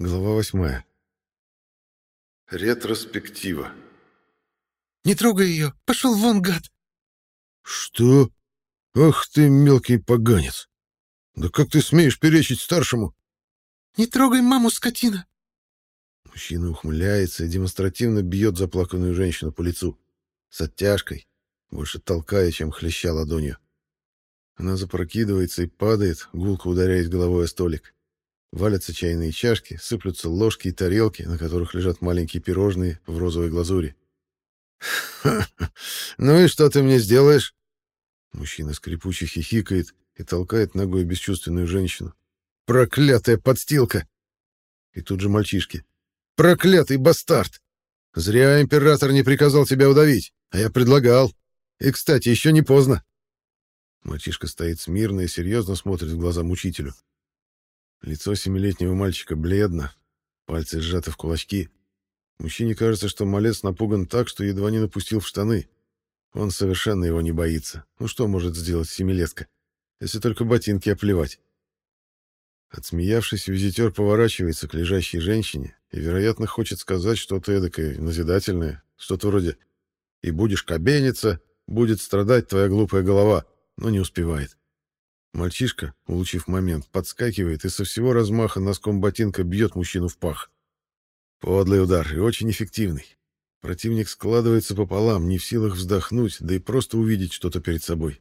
Глава восьмая. Ретроспектива. «Не трогай ее! Пошел вон, гад!» «Что? Ах ты, мелкий поганец! Да как ты смеешь перечить старшему?» «Не трогай маму, скотина!» Мужчина ухмыляется и демонстративно бьет заплаканную женщину по лицу. С оттяжкой, больше толкая, чем хлеща ладонью. Она запрокидывается и падает, гулко ударяясь головой о столик. Валятся чайные чашки, сыплются ложки и тарелки, на которых лежат маленькие пирожные в розовой глазури. «Ну и что ты мне сделаешь?» Мужчина скрипуче хихикает и толкает ногой бесчувственную женщину. «Проклятая подстилка!» И тут же мальчишки. «Проклятый бастард! Зря император не приказал тебя удавить, а я предлагал. И, кстати, еще не поздно». Мальчишка стоит смирно и серьезно смотрит в глаза мучителю. Лицо семилетнего мальчика бледно, пальцы сжаты в кулачки. Мужчине кажется, что малец напуган так, что едва не напустил в штаны. Он совершенно его не боится. Ну что может сделать семилетка, если только ботинки оплевать? Отсмеявшись, визитер поворачивается к лежащей женщине и, вероятно, хочет сказать что-то эдакое назидательное, что-то вроде «И будешь кабениться, будет страдать твоя глупая голова», но не успевает. Мальчишка, улучив момент, подскакивает и со всего размаха носком ботинка бьет мужчину в пах. Подлый удар и очень эффективный. Противник складывается пополам, не в силах вздохнуть, да и просто увидеть что-то перед собой.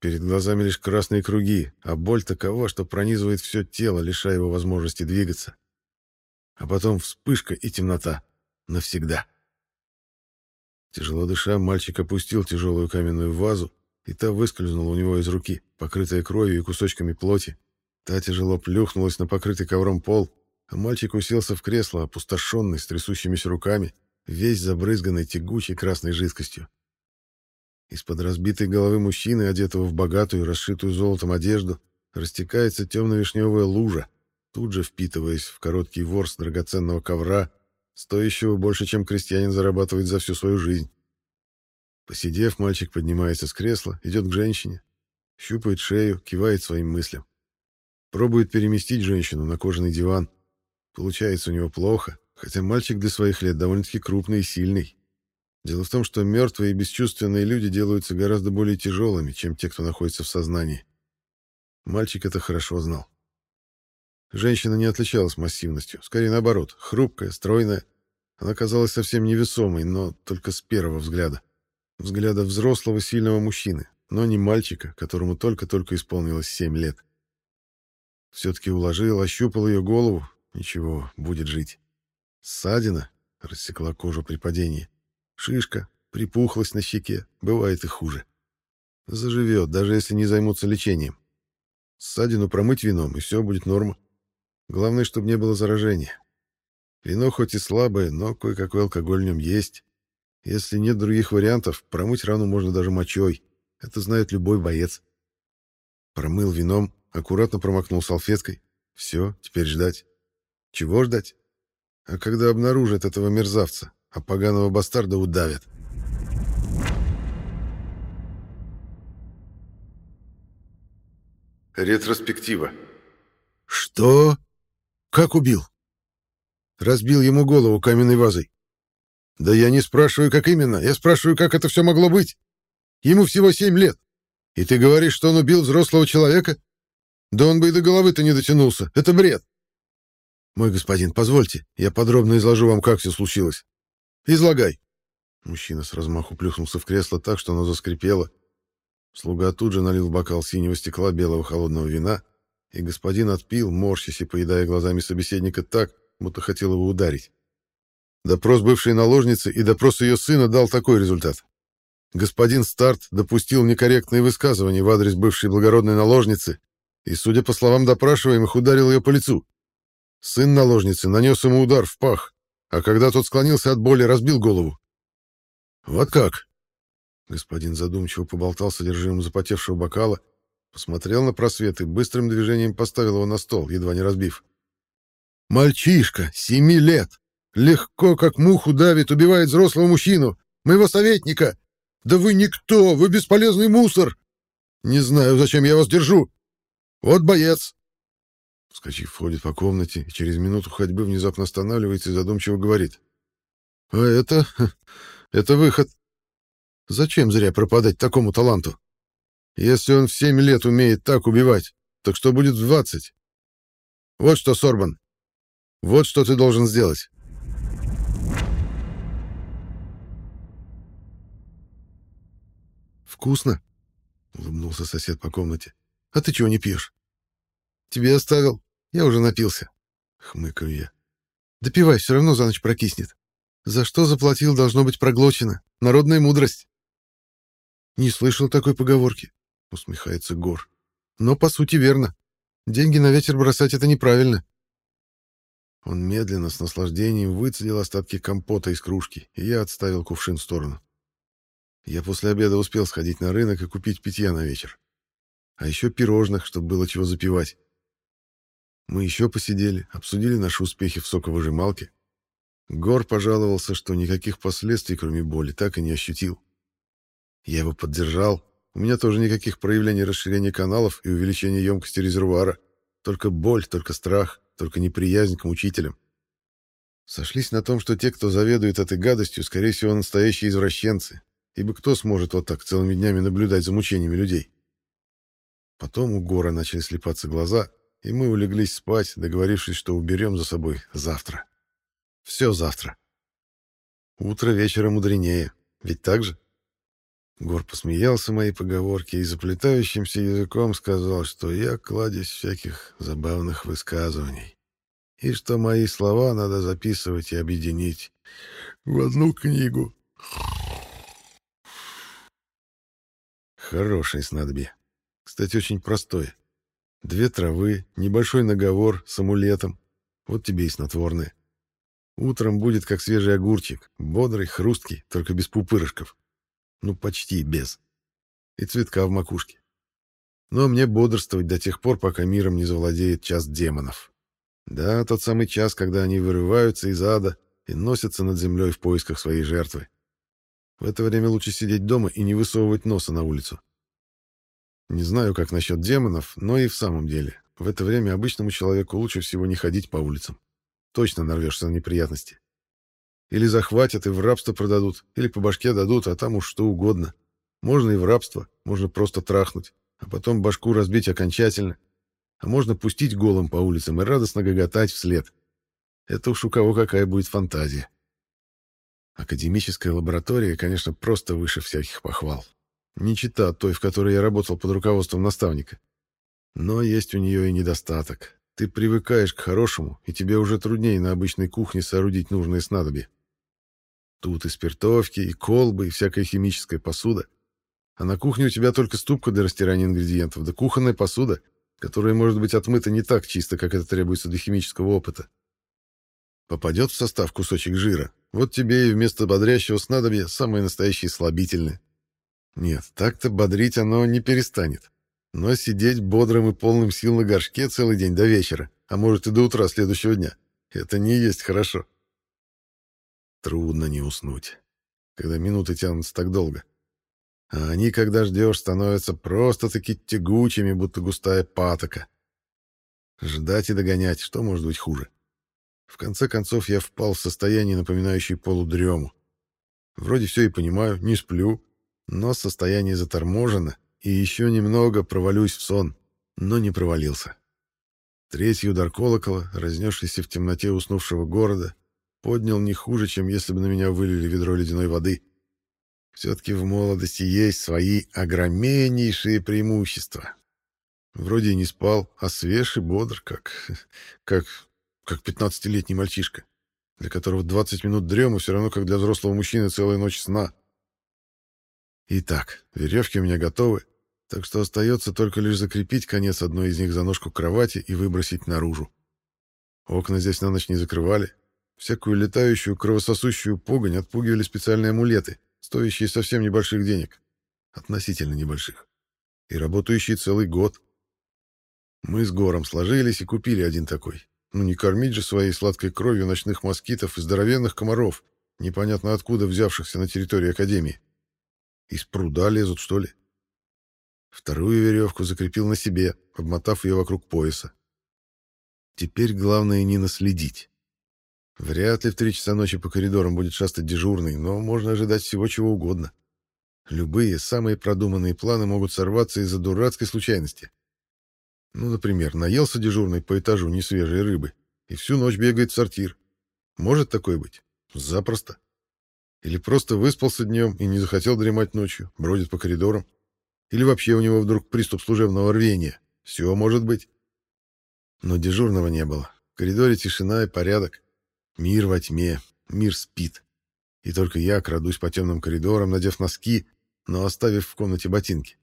Перед глазами лишь красные круги, а боль такова, что пронизывает все тело, лишая его возможности двигаться. А потом вспышка и темнота. Навсегда. Тяжело дыша, мальчик опустил тяжелую каменную вазу, и та выскользнула у него из руки, покрытая кровью и кусочками плоти. Та тяжело плюхнулась на покрытый ковром пол, а мальчик уселся в кресло, опустошенный, с трясущимися руками, весь забрызганный тягучей красной жидкостью. Из-под разбитой головы мужчины, одетого в богатую, расшитую золотом одежду, растекается темно-вишневая лужа, тут же впитываясь в короткий ворс драгоценного ковра, стоящего больше, чем крестьянин зарабатывает за всю свою жизнь. Посидев, мальчик поднимается с кресла, идет к женщине, щупает шею, кивает своим мыслям. Пробует переместить женщину на кожаный диван. Получается у него плохо, хотя мальчик для своих лет довольно-таки крупный и сильный. Дело в том, что мертвые и бесчувственные люди делаются гораздо более тяжелыми, чем те, кто находится в сознании. Мальчик это хорошо знал. Женщина не отличалась массивностью, скорее наоборот, хрупкая, стройная. Она казалась совсем невесомой, но только с первого взгляда взгляда взрослого сильного мужчины, но не мальчика, которому только-только исполнилось семь лет. Все-таки уложил, ощупал ее голову. Ничего, будет жить. Ссадина рассекла кожу при падении. Шишка, припухлость на щеке, бывает и хуже. Заживет, даже если не займутся лечением. Ссадину промыть вином, и все будет норма. Главное, чтобы не было заражения. Вино хоть и слабое, но кое-какой алкоголь в нем есть. Если нет других вариантов, промыть рану можно даже мочой. Это знает любой боец. Промыл вином, аккуратно промокнул салфеткой. Все, теперь ждать. Чего ждать? А когда обнаружат этого мерзавца, а поганого бастарда удавят. Ретроспектива. Что? Как убил? Разбил ему голову каменной вазой. Да я не спрашиваю, как именно. Я спрашиваю, как это все могло быть. Ему всего семь лет. И ты говоришь, что он убил взрослого человека? Да он бы и до головы-то не дотянулся. Это бред. Мой господин, позвольте, я подробно изложу вам, как все случилось. Излагай. Мужчина с размаху плюхнулся в кресло так, что оно заскрипело. Слуга тут же налил в бокал синего стекла белого холодного вина, и господин отпил, морщась и поедая глазами собеседника так, будто хотел его ударить. Допрос бывшей наложницы и допрос ее сына дал такой результат. Господин Старт допустил некорректные высказывания в адрес бывшей благородной наложницы и, судя по словам допрашиваемых, ударил ее по лицу. Сын наложницы нанес ему удар в пах, а когда тот склонился от боли, разбил голову. «Вот как?» Господин задумчиво поболтал содержимым запотевшего бокала, посмотрел на просвет и быстрым движением поставил его на стол, едва не разбив. «Мальчишка, семи лет, Легко, как муху давит, убивает взрослого мужчину, моего советника. Да вы никто, вы бесполезный мусор. Не знаю, зачем я вас держу. Вот боец. Вскочив, входит по комнате и через минуту ходьбы внезапно останавливается и задумчиво говорит. «А это... это выход. Зачем зря пропадать такому таланту? Если он в семь лет умеет так убивать, так что будет в двадцать? Вот что, Сорбан, вот что ты должен сделать». «Вкусно?» — улыбнулся сосед по комнате. «А ты чего не пьешь?» «Тебе оставил. Я уже напился», — хмыкаю я. «Допивай, все равно за ночь прокиснет. За что заплатил, должно быть проглочено. Народная мудрость». «Не слышал такой поговорки», — усмехается Гор. «Но, по сути, верно. Деньги на ветер бросать — это неправильно». Он медленно, с наслаждением, выцедил остатки компота из кружки, и я отставил кувшин в сторону. Я после обеда успел сходить на рынок и купить питья на вечер. А еще пирожных, чтобы было чего запивать. Мы еще посидели, обсудили наши успехи в соковыжималке. Гор пожаловался, что никаких последствий, кроме боли, так и не ощутил. Я его поддержал. У меня тоже никаких проявлений расширения каналов и увеличения емкости резервуара. Только боль, только страх, только неприязнь к мучителям. Сошлись на том, что те, кто заведует этой гадостью, скорее всего, настоящие извращенцы, ибо кто сможет вот так целыми днями наблюдать за мучениями людей? Потом у Гора начали слепаться глаза, и мы улеглись спать, договорившись, что уберем за собой завтра. Все завтра. Утро вечера мудренее, ведь так же? Гор посмеялся моей поговорке и заплетающимся языком сказал, что я кладезь всяких забавных высказываний, и что мои слова надо записывать и объединить в одну книгу. Хорошее снадобье. Кстати, очень простое. Две травы, небольшой наговор с амулетом. Вот тебе и снотворное. Утром будет как свежий огурчик, бодрый, хрусткий, только без пупырышков. Ну, почти без. И цветка в макушке. Но мне бодрствовать до тех пор, пока миром не завладеет час демонов. Да, тот самый час, когда они вырываются из ада и носятся над землей в поисках своей жертвы. В это время лучше сидеть дома и не высовывать носа на улицу. Не знаю, как насчет демонов, но и в самом деле, в это время обычному человеку лучше всего не ходить по улицам. Точно нарвешься на неприятности. Или захватят и в рабство продадут, или по башке дадут, а там уж что угодно. Можно и в рабство, можно просто трахнуть, а потом башку разбить окончательно. А можно пустить голым по улицам и радостно гоготать вслед. Это уж у кого какая будет фантазия. Академическая лаборатория, конечно, просто выше всяких похвал. Не чита той, в которой я работал под руководством наставника. Но есть у нее и недостаток. Ты привыкаешь к хорошему, и тебе уже труднее на обычной кухне соорудить нужные снадобья. Тут и спиртовки, и колбы, и всякая химическая посуда. А на кухне у тебя только ступка для растирания ингредиентов, да кухонная посуда, которая может быть отмыта не так чисто, как это требуется для химического опыта. Попадет в состав кусочек жира, вот тебе и вместо бодрящего снадобья самое настоящее слабительное. Нет, так-то бодрить оно не перестанет. Но сидеть бодрым и полным сил на горшке целый день до вечера, а может и до утра следующего дня, это не есть хорошо. Трудно не уснуть, когда минуты тянутся так долго. А они, когда ждешь, становятся просто-таки тягучими, будто густая патока. Ждать и догонять, что может быть хуже? В конце концов, я впал в состояние, напоминающее полудрему. Вроде все и понимаю, не сплю, но состояние заторможено, и еще немного провалюсь в сон, но не провалился. Третий удар колокола, разнесшийся в темноте уснувшего города, поднял не хуже, чем если бы на меня вылили ведро ледяной воды. Все-таки в молодости есть свои огромнейшие преимущества. Вроде и не спал, а свеж и бодр, как... как... как пятнадцатилетний мальчишка, для которого 20 минут дрема все равно, как для взрослого мужчины целая ночь сна. Итак, веревки у меня готовы, так что остается только лишь закрепить конец одной из них за ножку кровати и выбросить наружу. Окна здесь на ночь не закрывали. Всякую летающую, кровососущую погонь отпугивали специальные амулеты, стоящие совсем небольших денег. Относительно небольших. И работающие целый год. Мы с Гором сложились и купили один такой. Ну не кормить же своей сладкой кровью ночных москитов и здоровенных комаров, непонятно откуда взявшихся на территории Академии. Из пруда лезут, что ли? Вторую веревку закрепил на себе, обмотав ее вокруг пояса. Теперь главное не наследить. Вряд ли в три часа ночи по коридорам будет шастать дежурный, но можно ожидать всего чего угодно. Любые самые продуманные планы могут сорваться из-за дурацкой случайности. Ну, например, наелся дежурный по этажу несвежей рыбы и всю ночь бегает в сортир. Может такое быть? Запросто. Или просто выспался днем и не захотел дремать ночью, бродит по коридорам. Или вообще у него вдруг приступ служебного рвения. Все может быть. Но дежурного не было. В коридоре тишина и порядок. Мир во тьме, мир спит. И только я крадусь по темным коридорам, надев носки, но оставив в комнате ботинки.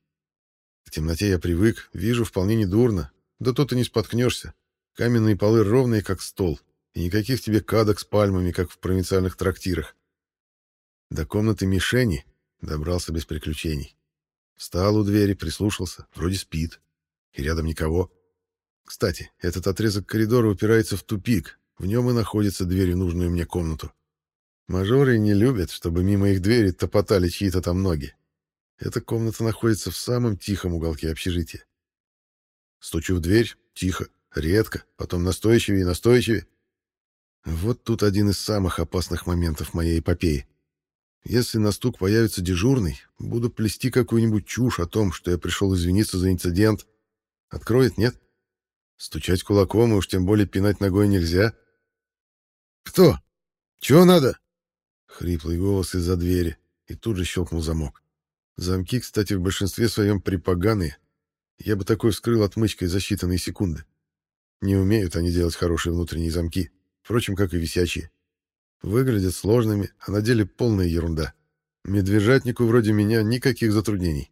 К темноте я привык, вижу вполне недурно. Да тут и не споткнешься. Каменные полы ровные, как стол, и никаких тебе кадок с пальмами, как в провинциальных трактирах. До комнаты мишени добрался без приключений. Встал у двери, прислушался, вроде спит, и рядом никого. Кстати, этот отрезок коридора упирается в тупик, в нем и находится дверь в нужную мне комнату. Мажоры не любят, чтобы мимо их двери топотали чьи-то там ноги. Эта комната находится в самом тихом уголке общежития. Стучу в дверь, тихо, редко, потом настойчивее и настойчивее. Вот тут один из самых опасных моментов моей эпопеи. Если на стук появится дежурный, буду плести какую-нибудь чушь о том, что я пришел извиниться за инцидент. Откроет, нет? Стучать кулаком и уж тем более пинать ногой нельзя. «Кто? Чего надо?» Хриплый голос из-за двери, и тут же щелкнул замок. Замки, кстати, в большинстве своем припоганые. Я бы такой вскрыл отмычкой за считанные секунды. Не умеют они делать хорошие внутренние замки, впрочем, как и висячие. Выглядят сложными, а на деле полная ерунда. Медвежатнику вроде меня никаких затруднений.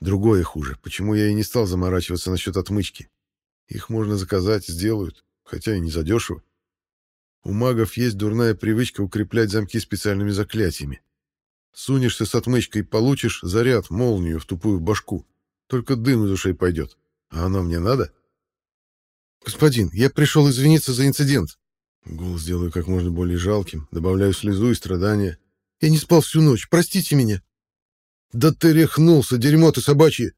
Другое хуже, почему я и не стал заморачиваться насчет отмычки. Их можно заказать, сделают, хотя и не задешево. У магов есть дурная привычка укреплять замки специальными заклятиями. Сунешься с отмычкой, получишь заряд, молнию в тупую башку. Только дым из ушей пойдет. А оно мне надо? «Господин, я пришел извиниться за инцидент». Голос делаю как можно более жалким, добавляю слезу и страдания. «Я не спал всю ночь, простите меня». «Да ты рехнулся, дерьмо ты собачье!»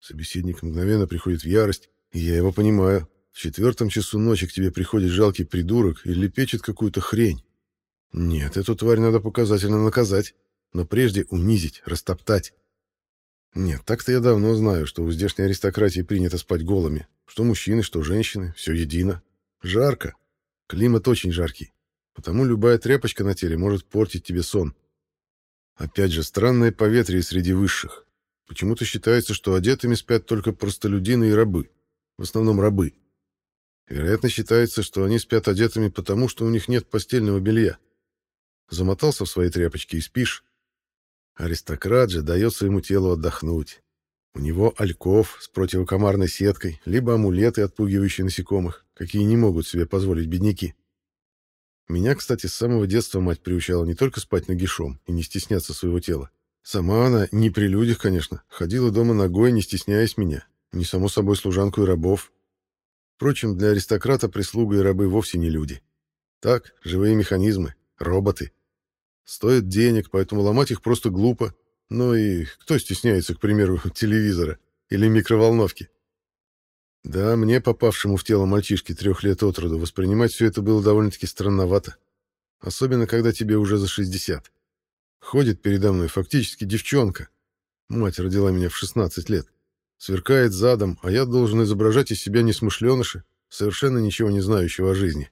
Собеседник мгновенно приходит в ярость, и я его понимаю. В четвертом часу ночи к тебе приходит жалкий придурок и лепечет какую-то хрень. Нет, эту тварь надо показательно наказать но прежде унизить, растоптать. Нет, так-то я давно знаю, что у здешней аристократии принято спать голыми. Что мужчины, что женщины, все едино. Жарко. Климат очень жаркий. Потому любая тряпочка на теле может портить тебе сон. Опять же, странное поветрие среди высших. Почему-то считается, что одетыми спят только простолюдины и рабы. В основном рабы. Вероятно, считается, что они спят одетыми потому, что у них нет постельного белья. Замотался в свои тряпочки и спишь, Аристократ же дает своему телу отдохнуть. У него альков с противокомарной сеткой, либо амулеты, отпугивающие насекомых, какие не могут себе позволить бедняки. Меня, кстати, с самого детства мать приучала не только спать нагишом и не стесняться своего тела. Сама она, не при людях, конечно, ходила дома ногой, не стесняясь меня, не само собой служанку и рабов. Впрочем, для аристократа прислуга и рабы вовсе не люди. Так, живые механизмы, роботы — Стоят денег, поэтому ломать их просто глупо. Ну и кто стесняется, к примеру, телевизора или микроволновки? Да, мне, попавшему в тело мальчишки трех лет от роду, воспринимать все это было довольно-таки странновато. Особенно, когда тебе уже за 60. Ходит передо мной фактически девчонка. Мать родила меня в 16 лет. Сверкает задом, а я должен изображать из себя несмышленыша, совершенно ничего не знающего о жизни.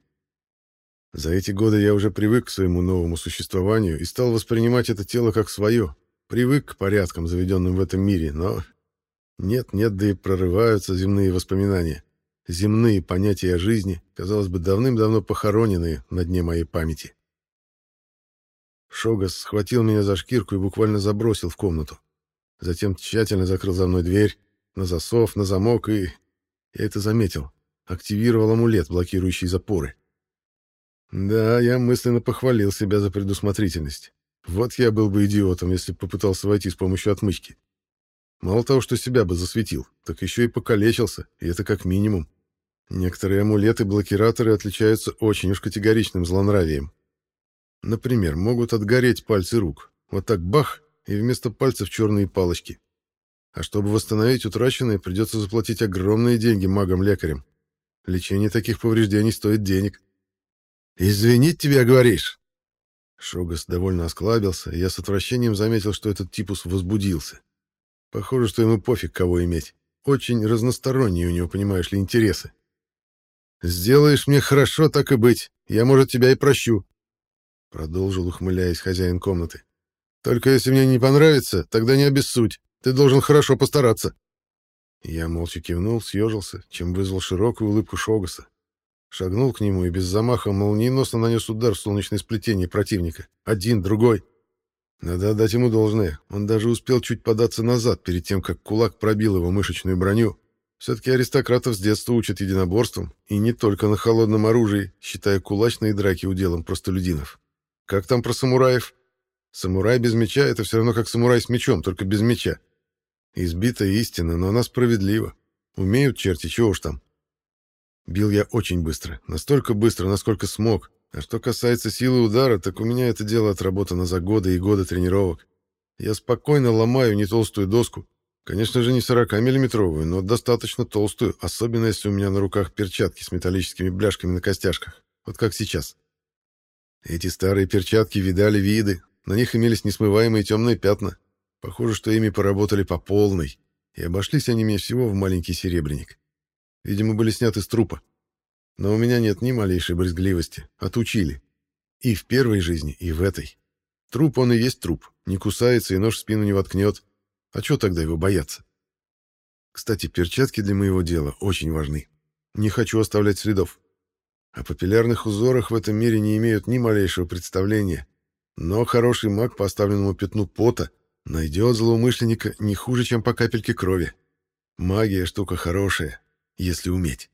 За эти годы я уже привык к своему новому существованию и стал воспринимать это тело как свое. Привык к порядкам, заведенным в этом мире, но... Нет-нет, да и прорываются земные воспоминания. Земные понятия о жизни, казалось бы, давным-давно похороненные на дне моей памяти. Шогас схватил меня за шкирку и буквально забросил в комнату. Затем тщательно закрыл за мной дверь, на засов, на замок и... Я это заметил. Активировал амулет, блокирующий запоры. Да, я мысленно похвалил себя за предусмотрительность. Вот я был бы идиотом, если бы попытался войти с помощью отмычки. Мало того, что себя бы засветил, так еще и покалечился, и это как минимум. Некоторые амулеты-блокираторы отличаются очень уж категоричным злонравием. Например, могут отгореть пальцы рук. Вот так бах, и вместо пальцев черные палочки. А чтобы восстановить утраченное, придется заплатить огромные деньги магам-лекарям. Лечение таких повреждений стоит денег. «Извинить тебя, говоришь?» Шогас довольно осклабился, и я с отвращением заметил, что этот типус возбудился. Похоже, что ему пофиг, кого иметь. Очень разносторонние у него, понимаешь ли, интересы. «Сделаешь мне хорошо, так и быть. Я, может, тебя и прощу», — продолжил, ухмыляясь хозяин комнаты. «Только если мне не понравится, тогда не обессудь. Ты должен хорошо постараться». Я молча кивнул, съежился, чем вызвал широкую улыбку Шогаса. Шагнул к нему и без замаха молниеносно нанес удар в солнечное сплетение противника. Один, другой. Надо отдать ему должное. Он даже успел чуть податься назад перед тем, как кулак пробил его мышечную броню. Все-таки аристократов с детства учат единоборством, и не только на холодном оружии, считая кулачные драки уделом простолюдинов. Как там про самураев? Самурай без меча — это все равно как самурай с мечом, только без меча. Избитая истина, но она справедлива. Умеют черти, чего уж там. Бил я очень быстро, настолько быстро, насколько смог. А что касается силы удара, так у меня это дело отработано за годы и годы тренировок. Я спокойно ломаю не толстую доску. Конечно же, не 40-миллиметровую, но достаточно толстую, особенно если у меня на руках перчатки с металлическими бляшками на костяшках. Вот как сейчас. Эти старые перчатки видали виды, на них имелись несмываемые темные пятна, Похоже, что ими поработали по полной, и обошлись они мне всего в маленький серебряник. Видимо, были сняты с трупа. Но у меня нет ни малейшей брезгливости. Отучили. И в первой жизни, и в этой. Труп он и есть труп. Не кусается и нож в спину не воткнет. А что тогда его бояться? Кстати, перчатки для моего дела очень важны. Не хочу оставлять следов. О папиллярных узорах в этом мире не имеют ни малейшего представления. Но хороший маг по оставленному пятну пота — Найдет злоумышленника не хуже, чем по капельке крови. Магия — штука хорошая, если уметь.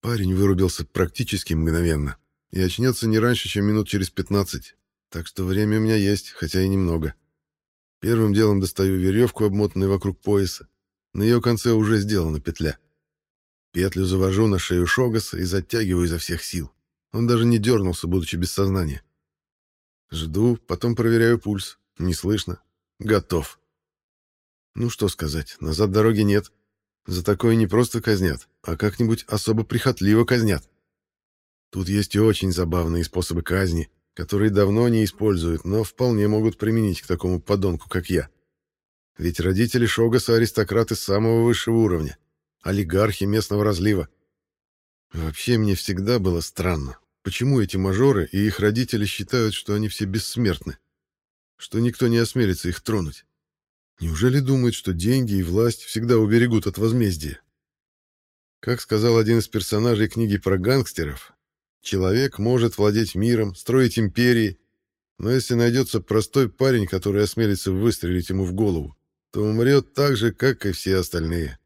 Парень вырубился практически мгновенно и очнется не раньше, чем минут через пятнадцать, так что время у меня есть, хотя и немного. Первым делом достаю веревку, обмотанную вокруг пояса. На ее конце уже сделана петля. Петлю завожу на шею Шогаса и затягиваю изо всех сил. Он даже не дернулся, будучи без сознания. Жду, потом проверяю пульс. Не слышно. Готов. Ну что сказать, назад дороги нет. За такое не просто казнят, а как-нибудь особо прихотливо казнят. Тут есть и очень забавные способы казни, которые давно не используют, но вполне могут применить к такому подонку, как я. Ведь родители Шогаса — аристократы самого высшего уровня, олигархи местного разлива. Вообще мне всегда было странно, почему эти мажоры и их родители считают, что они все бессмертны что никто не осмелится их тронуть. Неужели думают, что деньги и власть всегда уберегут от возмездия? Как сказал один из персонажей книги про гангстеров, человек может владеть миром, строить империи, но если найдется простой парень, который осмелится выстрелить ему в голову, то умрет так же, как и все остальные.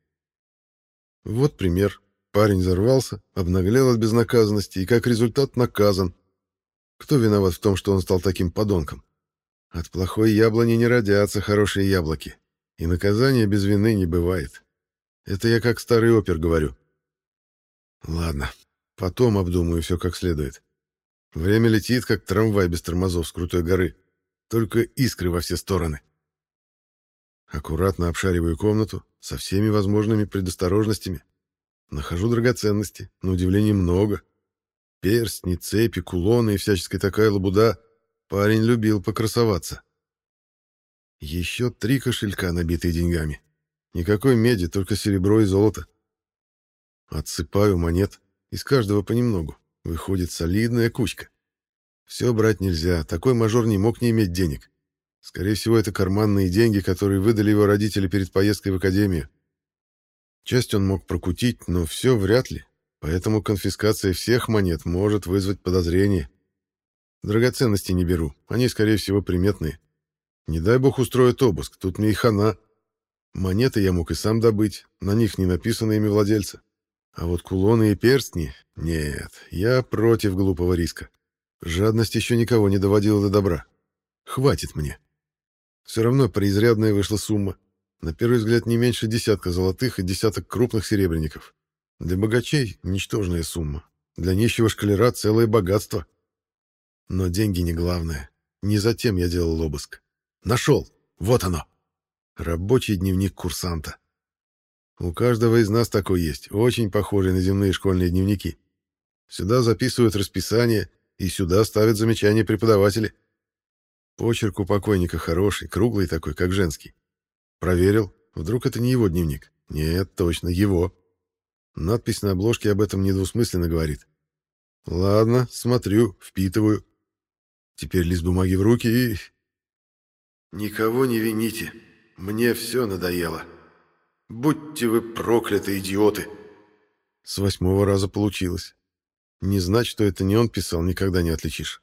Вот пример. Парень взорвался, обнаглел от безнаказанности и как результат наказан. Кто виноват в том, что он стал таким подонком? От плохой яблони не родятся хорошие яблоки, и наказания без вины не бывает. Это я как старый опер говорю. Ладно, потом обдумаю все как следует. Время летит, как трамвай без тормозов с крутой горы. Только искры во все стороны. Аккуратно обшариваю комнату со всеми возможными предосторожностями. Нахожу драгоценности, на удивление много. Перстни, цепи, кулоны и всяческая такая лабуда. Парень любил покрасоваться. Еще три кошелька, набитые деньгами. Никакой меди, только серебро и золото. Отсыпаю монет, из каждого понемногу. Выходит солидная кучка. Все брать нельзя, такой мажор не мог не иметь денег. Скорее всего, это карманные деньги, которые выдали его родители перед поездкой в академию. Часть он мог прокутить, но все вряд ли, поэтому конфискация всех монет может вызвать подозрение. Драгоценности не беру, они, скорее всего, приметные. Не дай бог устроят обыск, тут мне и хана. Монеты я мог и сам добыть, на них не написано имя владельца. А вот кулоны и перстни — нет, я против глупого риска. Жадность еще никого не доводила до добра. Хватит мне. Все равно преизрядная вышла сумма. На первый взгляд не меньше десятка золотых и десяток крупных серебряников. Для богачей — ничтожная сумма. Для нищего шкалера — целое богатство. Но деньги не главное. Не затем я делал обыск. Нашел. Вот оно. Рабочий дневник курсанта. У каждого из нас такой есть, очень похожий на земные школьные дневники. Сюда записывают расписание, и сюда ставят замечания преподаватели. Почерк у покойника хороший, круглый такой, как женский. Проверил, вдруг это не его дневник. Нет, точно, его. Надпись на обложке об этом недвусмысленно говорит. Ладно, смотрю, впитываю. Теперь лист бумаги в руки и... Никого не вините. Мне все надоело. Будьте вы прокляты, идиоты. С восьмого раза получилось. Не знать, что это не он писал, никогда не отличишь.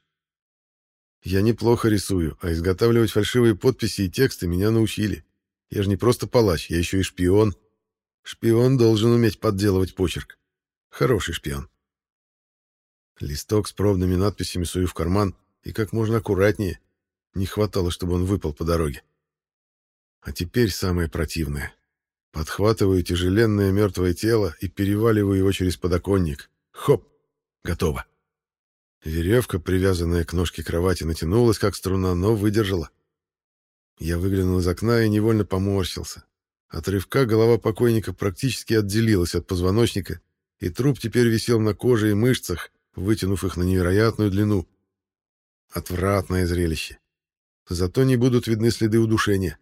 Я неплохо рисую, а изготавливать фальшивые подписи и тексты меня научили. Я же не просто палач, я еще и шпион. Шпион должен уметь подделывать почерк. Хороший шпион. Листок с пробными надписями сую в карман и как можно аккуратнее. Не хватало, чтобы он выпал по дороге. А теперь самое противное. Подхватываю тяжеленное мертвое тело и переваливаю его через подоконник. Хоп! Готово. Веревка, привязанная к ножке кровати, натянулась, как струна, но выдержала. Я выглянул из окна и невольно поморщился. От рывка голова покойника практически отделилась от позвоночника, и труп теперь висел на коже и мышцах, вытянув их на невероятную длину. Отвратное зрелище. Зато не будут видны следы удушения.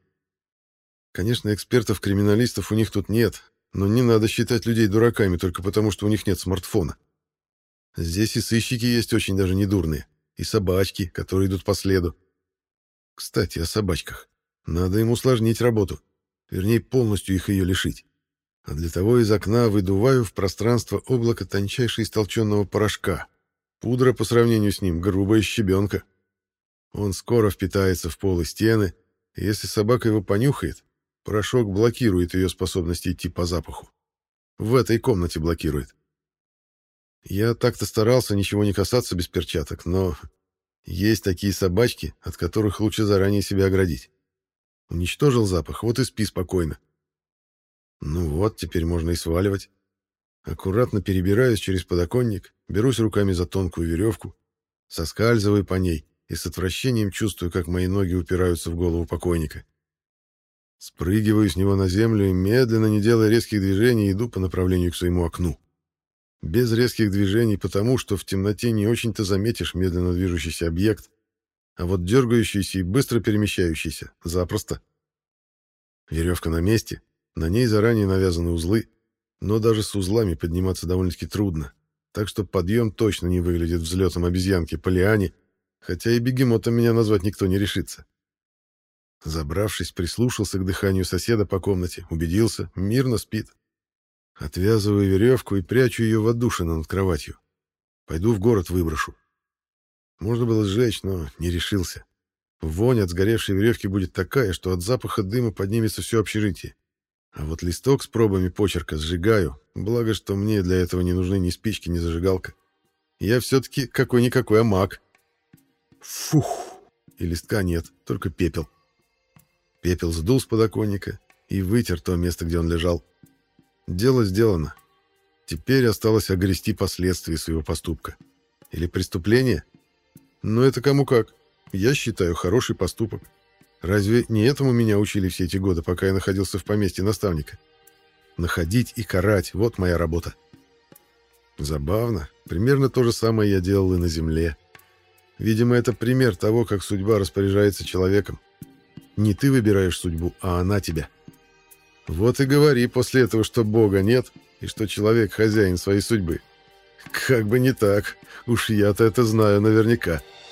Конечно, экспертов-криминалистов у них тут нет, но не надо считать людей дураками только потому, что у них нет смартфона. Здесь и сыщики есть очень даже недурные, и собачки, которые идут по следу. Кстати, о собачках. Надо им усложнить работу, вернее, полностью их ее лишить. А для того из окна выдуваю в пространство облако тончайше истолченного порошка. Пудра по сравнению с ним — грубая щебенка. Он скоро впитается в пол и стены, и если собака его понюхает, порошок блокирует ее способность идти по запаху. В этой комнате блокирует. Я так-то старался ничего не касаться без перчаток, но есть такие собачки, от которых лучше заранее себя оградить. Уничтожил запах, вот и спи спокойно. Ну вот, теперь можно и сваливать. Аккуратно перебираюсь через подоконник, берусь руками за тонкую веревку, соскальзываю по ней и с отвращением чувствую, как мои ноги упираются в голову покойника. Спрыгиваю с него на землю и, медленно, не делая резких движений, иду по направлению к своему окну. Без резких движений, потому что в темноте не очень-то заметишь медленно движущийся объект, а вот дергающийся и быстро перемещающийся — запросто. Веревка на месте, на ней заранее навязаны узлы, но даже с узлами подниматься довольно-таки трудно, так что подъем точно не выглядит взлетом обезьянки по лиане, хотя и бегемотом меня назвать никто не решится. Забравшись, прислушался к дыханию соседа по комнате, убедился, мирно спит. Отвязываю веревку и прячу ее в отдушину над кроватью. Пойду в город выброшу. Можно было сжечь, но не решился. Вонь от сгоревшей веревки будет такая, что от запаха дыма поднимется все общежитие. А вот листок с пробами почерка сжигаю, благо, что мне для этого не нужны ни спички, ни зажигалка. Я все-таки какой-никакой амак. Фух! И листка нет, только пепел. Пепел сдул с подоконника и вытер то место, где он лежал. Дело сделано. Теперь осталось огрести последствия своего поступка. Или преступление? Но это кому как. Я считаю хороший поступок. Разве не этому меня учили все эти годы, пока я находился в поместье наставника? Находить и карать — вот моя работа. Забавно. Примерно то же самое я делал и на земле. Видимо, это пример того, как судьба распоряжается человеком. Не ты выбираешь судьбу, а она тебя. — вот и говори после этого, что Бога нет и что человек хозяин своей судьбы. Как бы не так, уж я-то это знаю наверняка. —